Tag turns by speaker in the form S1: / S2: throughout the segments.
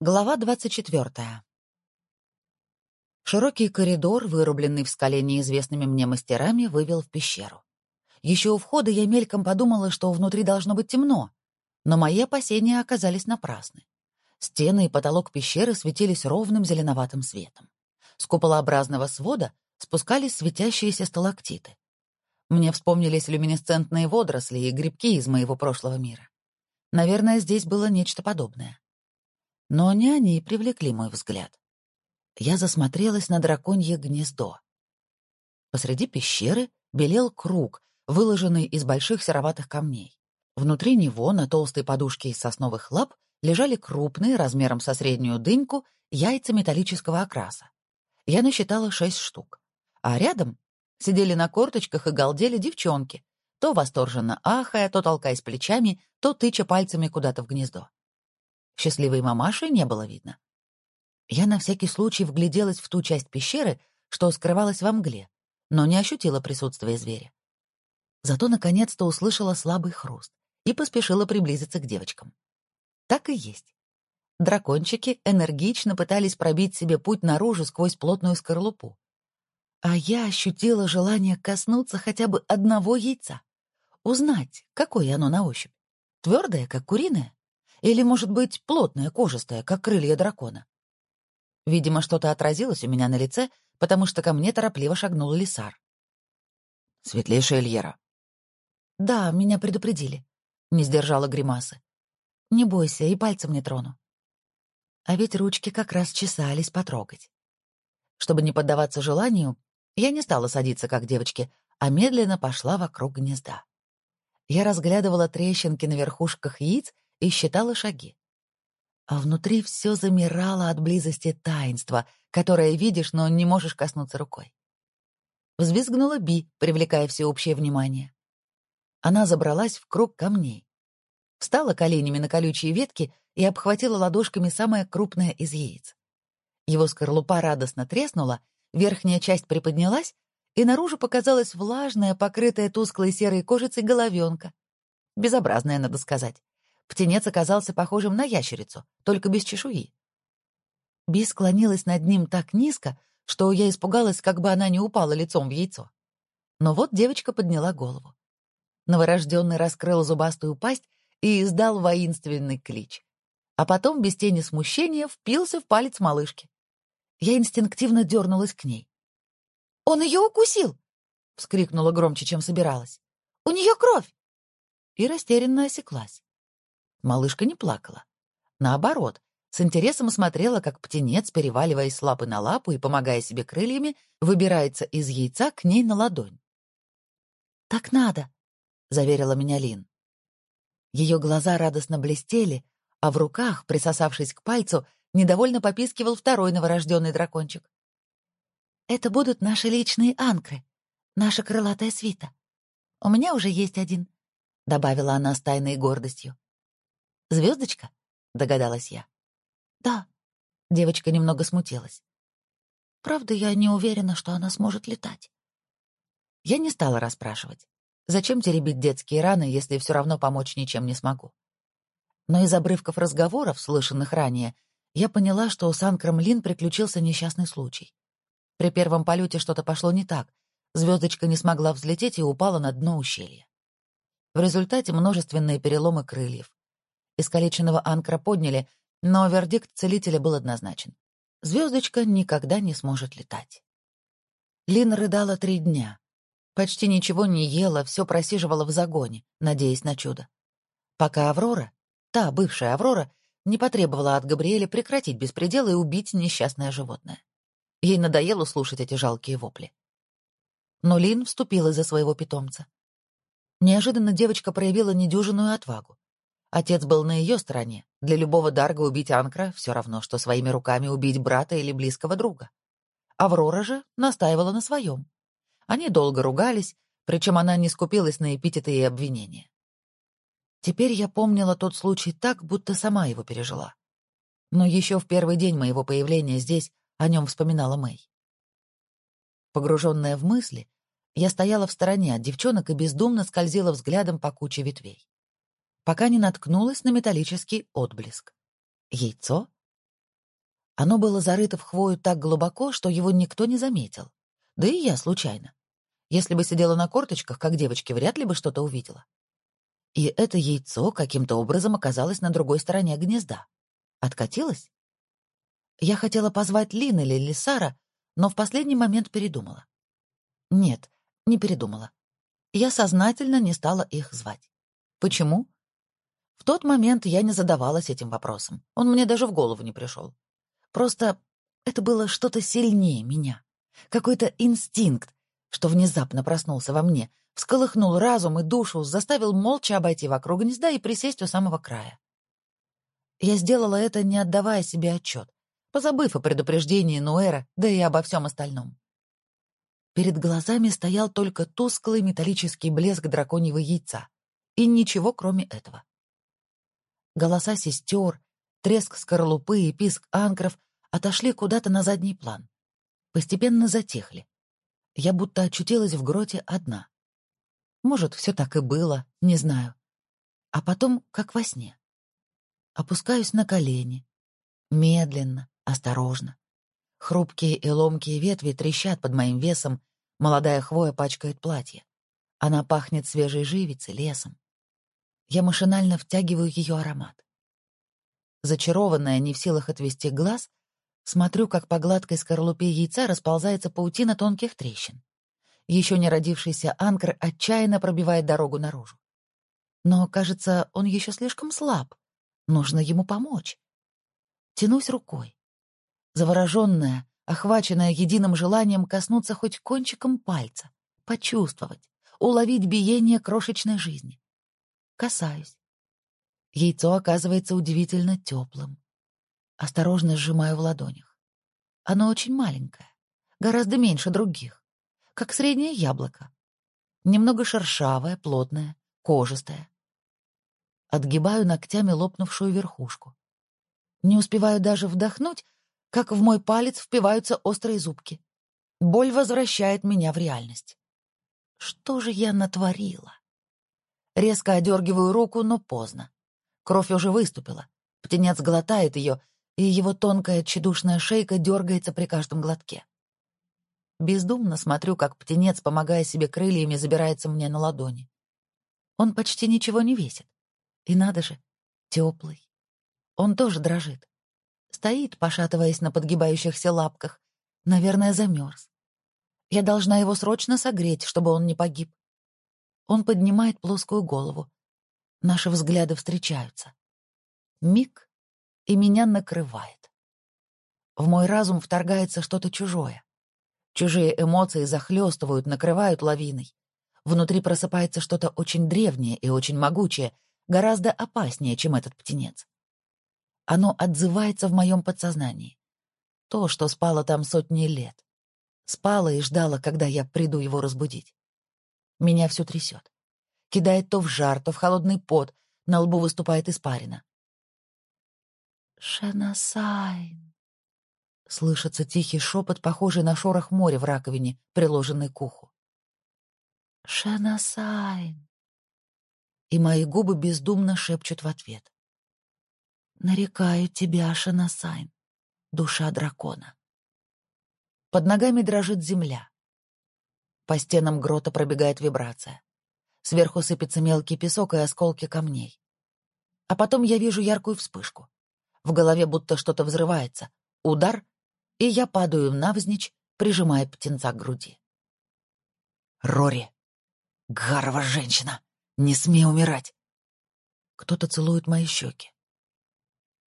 S1: Глава 24. Широкий коридор, вырубленный в скале неизвестными мне мастерами, вывел в пещеру. Еще у входа я мельком подумала, что внутри должно быть темно, но мои опасения оказались напрасны. Стены и потолок пещеры светились ровным зеленоватым светом. С куполообразного свода спускались светящиеся сталактиты. Мне вспомнились люминесцентные водоросли и грибки из моего прошлого мира. Наверное, здесь было нечто подобное. Но не они привлекли мой взгляд. Я засмотрелась на драконье гнездо. Посреди пещеры белел круг, выложенный из больших сероватых камней. Внутри него, на толстой подушке из сосновых лап, лежали крупные, размером со среднюю дыньку, яйца металлического окраса. Я насчитала шесть штук. А рядом сидели на корточках и галдели девчонки, то восторженно ахая, то толкаясь плечами, то тыча пальцами куда-то в гнездо. Счастливой мамаши не было видно. Я на всякий случай вгляделась в ту часть пещеры, что скрывалась во мгле, но не ощутила присутствия зверя. Зато наконец-то услышала слабый хруст и поспешила приблизиться к девочкам. Так и есть. Дракончики энергично пытались пробить себе путь наружу сквозь плотную скорлупу. А я ощутила желание коснуться хотя бы одного яйца. Узнать, какое оно на ощупь. Твердое, как куриное, или, может быть, плотная, кожистая, как крылья дракона? Видимо, что-то отразилось у меня на лице, потому что ко мне торопливо шагнул Лисар. «Светлейшая Эльера». «Да, меня предупредили», — не сдержала гримасы. «Не бойся, и пальцем не трону». А ведь ручки как раз чесались потрогать. Чтобы не поддаваться желанию, я не стала садиться, как девочки, а медленно пошла вокруг гнезда. Я разглядывала трещинки на верхушках яиц и считала шаги. А внутри все замирало от близости таинства, которое видишь, но не можешь коснуться рукой. Взвизгнула Би, привлекая всеобщее внимание. Она забралась в круг камней. Встала коленями на колючие ветки и обхватила ладошками самое крупное из яиц. Его скорлупа радостно треснула, верхняя часть приподнялась, и наружу показалась влажная, покрытая тусклой серой кожицей головенка. Безобразная, надо сказать. Птенец оказался похожим на ящерицу, только без чешуи. Би склонилась над ним так низко, что я испугалась, как бы она не упала лицом в яйцо. Но вот девочка подняла голову. Новорожденный раскрыл зубастую пасть и издал воинственный клич. А потом, без тени смущения, впился в палец малышки. Я инстинктивно дернулась к ней. «Он ее укусил!» — вскрикнула громче, чем собиралась. «У нее кровь!» И растерянно осеклась. Малышка не плакала. Наоборот, с интересом смотрела, как птенец, переваливаясь с лапы на лапу и помогая себе крыльями, выбирается из яйца к ней на ладонь. «Так надо», — заверила меня Лин. Ее глаза радостно блестели, а в руках, присосавшись к пальцу, недовольно попискивал второй новорожденный дракончик. «Это будут наши личные анкры, наша крылатая свита. У меня уже есть один», — добавила она с тайной гордостью. Звездочка? догадалась я. Да. Девочка немного смутилась. Правда, я не уверена, что она сможет летать. Я не стала расспрашивать. Зачем теребить детские раны, если все равно помочь ничем не смогу? Но из обрывков разговоров, слышанных ранее, я поняла, что у Санкром Лин приключился несчастный случай. При первом полете что-то пошло не так. Звездочка не смогла взлететь и упала на дно ущелья. В результате множественные переломы крыльев, Искалеченного анкра подняли, но вердикт целителя был однозначен. Звездочка никогда не сможет летать. Лин рыдала три дня. Почти ничего не ела, все просиживала в загоне, надеясь на чудо. Пока Аврора, та бывшая Аврора, не потребовала от Габриэля прекратить беспредел и убить несчастное животное. Ей надоело слушать эти жалкие вопли. Но Лин вступила за своего питомца. Неожиданно девочка проявила недюжинную отвагу. Отец был на ее стороне. Для любого Дарга убить Анкра все равно, что своими руками убить брата или близкого друга. Аврора же настаивала на своем. Они долго ругались, причем она не скупилась на эпитеты и обвинения. Теперь я помнила тот случай так, будто сама его пережила. Но еще в первый день моего появления здесь о нем вспоминала Мэй. Погруженная в мысли, я стояла в стороне от девчонок и бездумно скользила взглядом по куче ветвей пока не наткнулась на металлический отблеск. Яйцо? Оно было зарыто в хвою так глубоко, что его никто не заметил. Да и я случайно. Если бы сидела на корточках, как девочки, вряд ли бы что-то увидела. И это яйцо каким-то образом оказалось на другой стороне гнезда. Откатилось? Я хотела позвать Лин или Лисара, но в последний момент передумала. Нет, не передумала. Я сознательно не стала их звать. Почему? В тот момент я не задавалась этим вопросом. Он мне даже в голову не пришел. Просто это было что-то сильнее меня. Какой-то инстинкт, что внезапно проснулся во мне, всколыхнул разум и душу, заставил молча обойти вокруг гнезда и присесть у самого края. Я сделала это, не отдавая себе отчет, позабыв о предупреждении Нуэра, да и обо всем остальном. Перед глазами стоял только тусклый металлический блеск драконьего яйца. И ничего, кроме этого. Голоса сестер, треск скорлупы и писк анкров отошли куда-то на задний план. Постепенно затихли. Я будто очутилась в гроте одна. Может, все так и было, не знаю. А потом, как во сне. Опускаюсь на колени. Медленно, осторожно. Хрупкие и ломкие ветви трещат под моим весом, молодая хвоя пачкает платье. Она пахнет свежей живицей, лесом. Я машинально втягиваю ее аромат. Зачарованная, не в силах отвести глаз, смотрю, как по гладкой скорлупе яйца расползается паутина тонких трещин. Еще не родившийся анкр отчаянно пробивает дорогу наружу. Но, кажется, он еще слишком слаб. Нужно ему помочь. Тянусь рукой. Завороженная, охваченная единым желанием коснуться хоть кончиком пальца, почувствовать, уловить биение крошечной жизни. Касаюсь. Яйцо оказывается удивительно теплым. Осторожно сжимаю в ладонях. Оно очень маленькое, гораздо меньше других, как среднее яблоко. Немного шершавое, плотное, кожистое. Отгибаю ногтями лопнувшую верхушку. Не успеваю даже вдохнуть, как в мой палец впиваются острые зубки. Боль возвращает меня в реальность. Что же я натворила? Резко одергиваю руку, но поздно. Кровь уже выступила. Птенец глотает ее, и его тонкая тщедушная шейка дергается при каждом глотке. Бездумно смотрю, как птенец, помогая себе крыльями, забирается мне на ладони. Он почти ничего не весит. И надо же, теплый. Он тоже дрожит. Стоит, пошатываясь на подгибающихся лапках. Наверное, замерз. Я должна его срочно согреть, чтобы он не погиб. Он поднимает плоскую голову. Наши взгляды встречаются. Миг, и меня накрывает. В мой разум вторгается что-то чужое. Чужие эмоции захлестывают, накрывают лавиной. Внутри просыпается что-то очень древнее и очень могучее, гораздо опаснее, чем этот птенец. Оно отзывается в моем подсознании. То, что спало там сотни лет. Спало и ждало, когда я приду его разбудить. Меня все трясет. Кидает то в жар, то в холодный пот, на лбу выступает испарина. «Шенасайн!» Слышится тихий шепот, похожий на шорох моря в раковине, приложенный к уху. «Шенасайн!» И мои губы бездумно шепчут в ответ. «Нарекаю тебя, Шенасайн, душа дракона». Под ногами дрожит земля. По стенам грота пробегает вибрация. Сверху сыпется мелкий песок и осколки камней. А потом я вижу яркую вспышку. В голове будто что-то взрывается. Удар, и я падаю навзничь, прижимая птенца к груди. «Рори! Гарова женщина! Не смей умирать!» Кто-то целует мои щеки.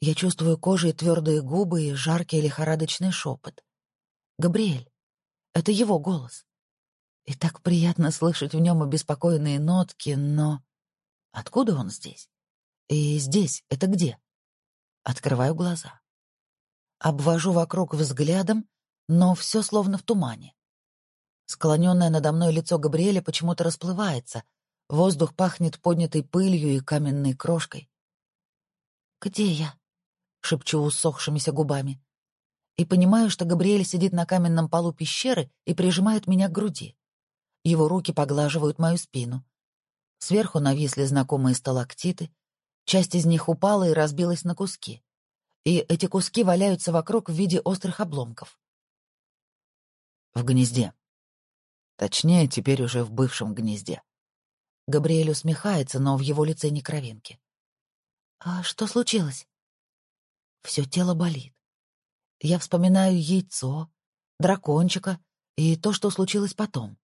S1: Я чувствую кожей твердые губы и жаркий лихорадочный шепот. «Габриэль! Это его голос!» И так приятно слышать в нем обеспокоенные нотки, но... Откуда он здесь? И здесь это где? Открываю глаза. Обвожу вокруг взглядом, но все словно в тумане. Склоненное надо мной лицо Габриэля почему-то расплывается. Воздух пахнет поднятой пылью и каменной крошкой. «Где я?» — шепчу усохшимися губами. И понимаю, что Габриэль сидит на каменном полу пещеры и прижимает меня к груди. Его руки поглаживают мою спину. Сверху нависли знакомые сталактиты. Часть из них упала и разбилась на куски. и эти куски валяются вокруг в виде острых обломков. В гнезде. Точнее, теперь уже в бывшем гнезде. Габриэль усмехается, но в его лице не кровинки. «А что случилось?» Все тело болит. Я вспоминаю яйцо, дракончика и то, что случилось потом.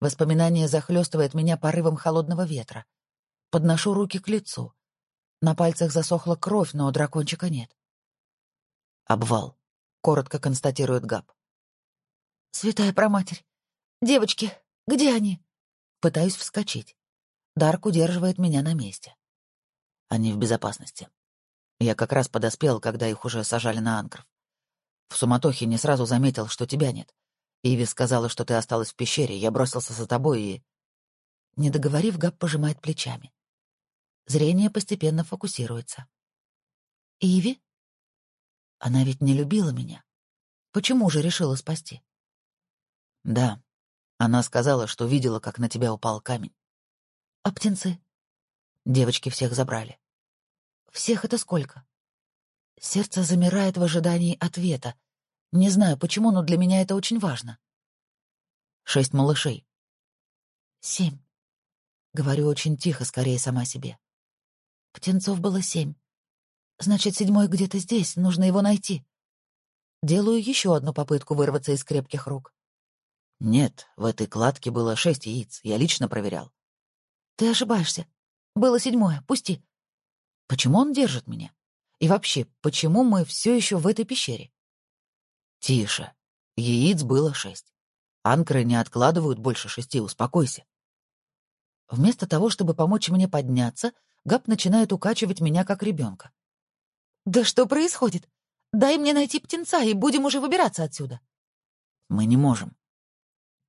S1: Воспоминание захлестывает меня порывом холодного ветра. Подношу руки к лицу. На пальцах засохла кровь, но дракончика нет. «Обвал», — коротко констатирует Габ. «Святая проматерь! Девочки, где они?» Пытаюсь вскочить. Дарк удерживает меня на месте. Они в безопасности. Я как раз подоспел, когда их уже сажали на анкров. В суматохе не сразу заметил, что тебя нет. Иви сказала, что ты осталась в пещере, я бросился за тобой и... Не договорив, Габ пожимает плечами. Зрение постепенно фокусируется. Иви? Она ведь не любила меня. Почему же решила спасти? Да, она сказала, что видела, как на тебя упал камень. А птенцы? Девочки всех забрали. Всех это сколько? Сердце замирает в ожидании ответа. Не знаю почему, но для меня это очень важно. Шесть малышей. Семь. Говорю очень тихо, скорее сама себе. Птенцов было семь. Значит, седьмой где-то здесь, нужно его найти. Делаю еще одну попытку вырваться из крепких рук. Нет, в этой кладке было шесть яиц. Я лично проверял. Ты ошибаешься. Было седьмое. Пусти. Почему он держит меня? И вообще, почему мы все еще в этой пещере? Тише. Яиц было шесть. Анкры не откладывают больше шести, успокойся. Вместо того, чтобы помочь мне подняться, Габ начинает укачивать меня как ребенка. «Да что происходит? Дай мне найти птенца, и будем уже выбираться отсюда». «Мы не можем.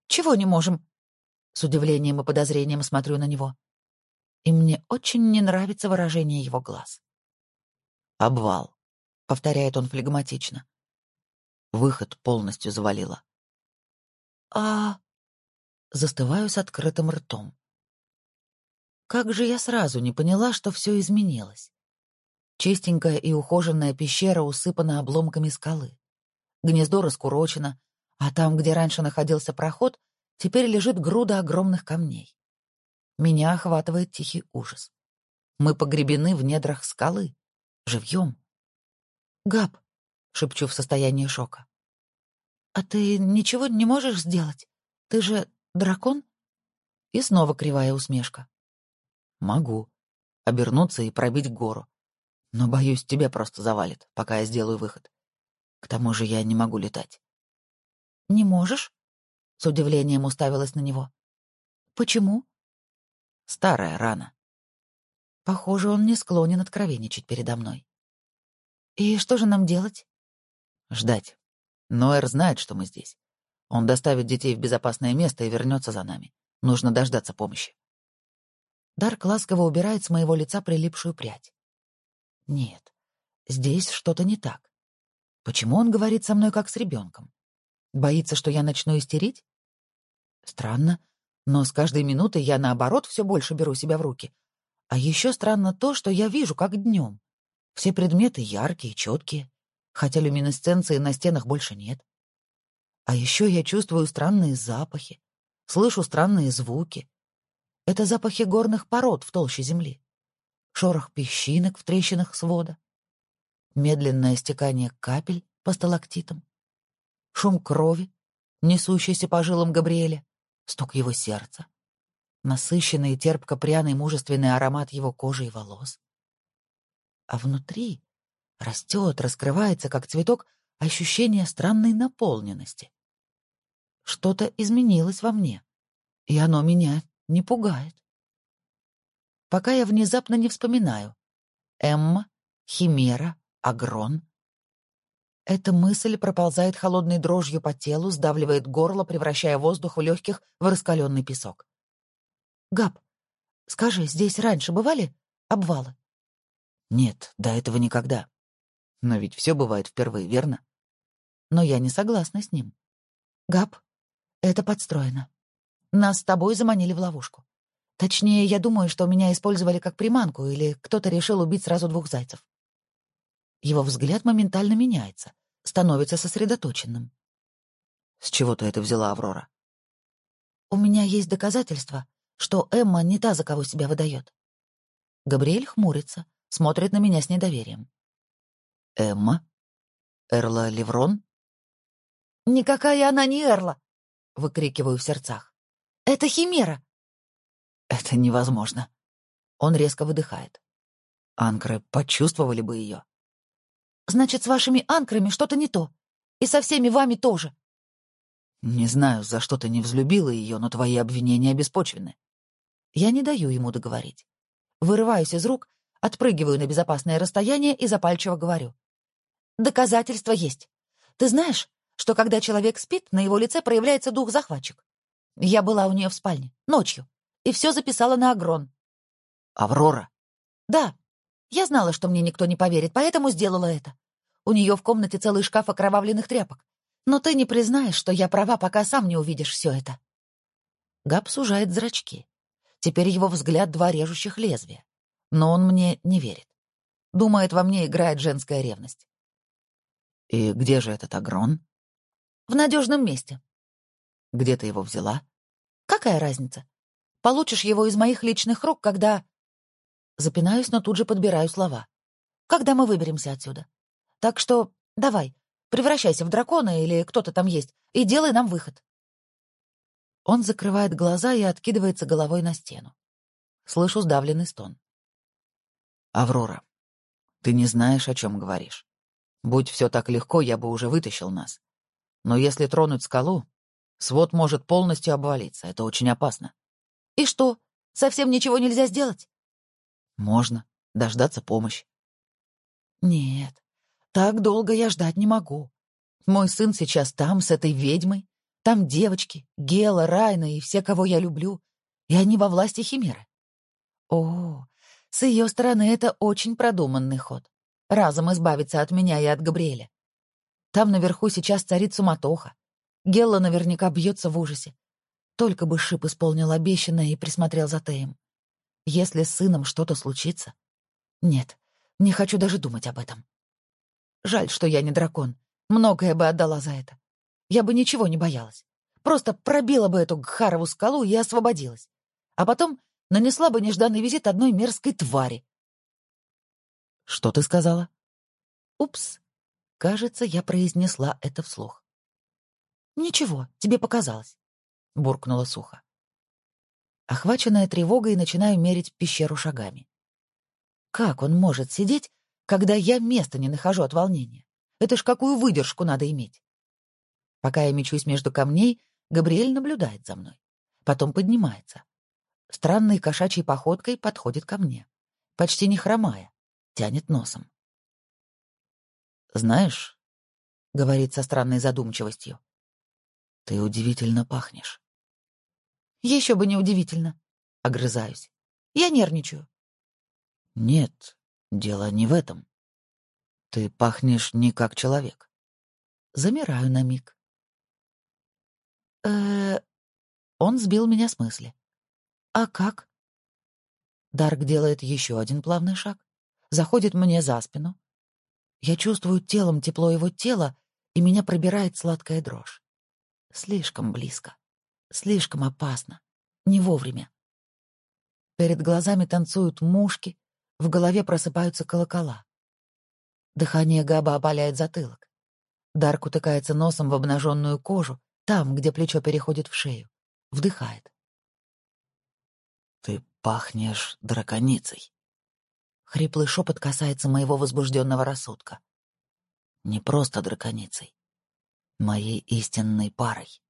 S1: Чего не можем?» С удивлением и подозрением смотрю на него. И мне очень не нравится выражение его глаз. «Обвал», — повторяет он флегматично. Выход полностью завалило. «А...» Застываю с открытым ртом. Как же я сразу не поняла, что все изменилось. Чистенькая и ухоженная пещера усыпана обломками скалы. Гнездо раскурочено, а там, где раньше находился проход, теперь лежит груда огромных камней. Меня охватывает тихий ужас. Мы погребены в недрах скалы. Живьем. «Габ», — шепчу в состоянии шока, — «а ты ничего не можешь сделать? Ты же дракон?» И снова кривая усмешка. «Могу. Обернуться и пробить гору. Но, боюсь, тебя просто завалит, пока я сделаю выход. К тому же я не могу летать. «Не можешь?» — с удивлением уставилась на него. «Почему?» «Старая рана». Похоже, он не склонен откровенничать передо мной. «И что же нам делать?» «Ждать. Ноэр знает, что мы здесь. Он доставит детей в безопасное место и вернется за нами. Нужно дождаться помощи». Дарк ласково убирает с моего лица прилипшую прядь. «Нет, здесь что-то не так. Почему он говорит со мной как с ребенком? Боится, что я начну истерить? Странно, но с каждой минутой я, наоборот, все больше беру себя в руки. А еще странно то, что я вижу, как днем. Все предметы яркие, четкие, хотя люминесценции на стенах больше нет. А еще я чувствую странные запахи, слышу странные звуки. Это запахи горных пород в толще земли. Шорох песчинок в трещинах свода. Медленное стекание капель по сталактитам шум крови, несущийся по жилам Габриэля, стук его сердца, насыщенный терпко-пряный мужественный аромат его кожи и волос. А внутри растет, раскрывается, как цветок, ощущение странной наполненности. Что-то изменилось во мне, и оно меня не пугает. Пока я внезапно не вспоминаю. Эмма, Химера, Агрон, эта мысль проползает холодной дрожью по телу, сдавливает горло, превращая воздух в легких в раскаленный песок. «Габ, скажи, здесь раньше бывали обвалы?» «Нет, до этого никогда. Но ведь все бывает впервые, верно?» Но я не согласна с ним. «Габ, это подстроено. Нас с тобой заманили в ловушку. Точнее, я думаю, что меня использовали как приманку, или кто-то решил убить сразу двух зайцев. Его взгляд моментально меняется, становится сосредоточенным.
S2: «С чего ты это взяла, Аврора?»
S1: «У меня есть доказательства, что Эмма не та, за кого себя выдает». Габриэль хмурится, смотрит на меня с недоверием.
S2: «Эмма? Эрла Леврон?»
S1: «Никакая она не Эрла!» — выкрикиваю в сердцах. «Это Химера!»
S2: «Это невозможно!» Он резко выдыхает. Анкры почувствовали бы ее.
S1: «Значит, с вашими анкрами что-то не то. И со всеми вами тоже».
S2: «Не знаю, за что ты не взлюбила ее, но твои обвинения беспочвены».
S1: Я не даю ему договорить. Вырываюсь из рук, отпрыгиваю на безопасное расстояние и запальчиво говорю. «Доказательства есть. Ты знаешь, что когда человек спит, на его лице проявляется дух-захватчик? Я была у нее в спальне, ночью, и все записала на агрон».
S2: «Аврора?»
S1: «Да. Я знала, что мне никто не поверит, поэтому сделала это. У нее в комнате целый шкаф окровавленных тряпок. Но ты не признаешь, что я права, пока сам не увидишь все это». Габ сужает зрачки. Теперь его взгляд — два режущих лезвия. Но он мне не верит. Думает, во мне играет женская ревность.
S2: «И где же этот агрон?»
S1: «В надежном месте».
S2: «Где ты его взяла?»
S1: «Какая разница? Получишь его из моих личных рук, когда...» Запинаюсь, но тут же подбираю слова. «Когда мы выберемся отсюда. Так что давай, превращайся в дракона или кто-то там есть, и делай нам выход». Он закрывает глаза и откидывается головой на стену. Слышу сдавленный стон.
S2: «Аврора, ты не знаешь, о чем говоришь. Будь все так легко, я бы уже вытащил нас. Но если тронуть скалу, свод может полностью обвалиться. Это очень опасно».
S1: «И что, совсем ничего нельзя сделать?»
S2: «Можно. Дождаться помощи».
S1: «Нет, так долго я ждать не могу. Мой сын сейчас там, с этой ведьмой. Там девочки, Гела, Райна и все, кого я люблю, и они во власти Химеры. О, с ее стороны это очень продуманный ход. Разом избавиться от меня и от Габриэля. Там наверху сейчас царит суматоха. Гелла наверняка бьется в ужасе. Только бы Шип исполнил обещанное и присмотрел за Теем. Если с сыном что-то случится... Нет, не хочу даже думать об этом. Жаль, что я не дракон. Многое бы отдала за это я бы ничего не боялась. Просто пробила бы эту Гхарову скалу и освободилась. А потом нанесла бы нежданный визит одной мерзкой твари.
S2: «Что ты сказала?»
S1: «Упс. Кажется, я произнесла это вслух». «Ничего, тебе показалось», — буркнула сухо. Охваченная тревогой, начинаю мерить пещеру шагами. Как он может сидеть, когда я места не нахожу от волнения? Это ж какую выдержку надо иметь. Пока я мечусь между камней, Габриэль наблюдает за мной. Потом поднимается. Странной кошачьей походкой подходит ко мне. Почти не хромая, тянет носом.
S2: «Знаешь», — говорит со странной задумчивостью, — «ты удивительно пахнешь».
S1: Еще бы не удивительно», — огрызаюсь. «Я нервничаю».
S2: «Нет, дело не в этом. Ты пахнешь не как человек».
S1: Замираю на миг э Он сбил меня с мысли. «А как?» Дарк делает еще один плавный шаг, заходит мне за спину. Я чувствую телом тепло его тела, и меня пробирает сладкая дрожь. Слишком близко, слишком опасно, не вовремя. Перед глазами танцуют мушки, в голове просыпаются колокола. Дыхание Габа опаляет затылок. Дарк утыкается носом в обнаженную кожу, там, где плечо переходит в шею. Вдыхает.
S2: «Ты пахнешь драконицей».
S1: Хриплый шепот касается моего возбужденного рассудка.
S2: «Не просто драконицей. Моей истинной парой».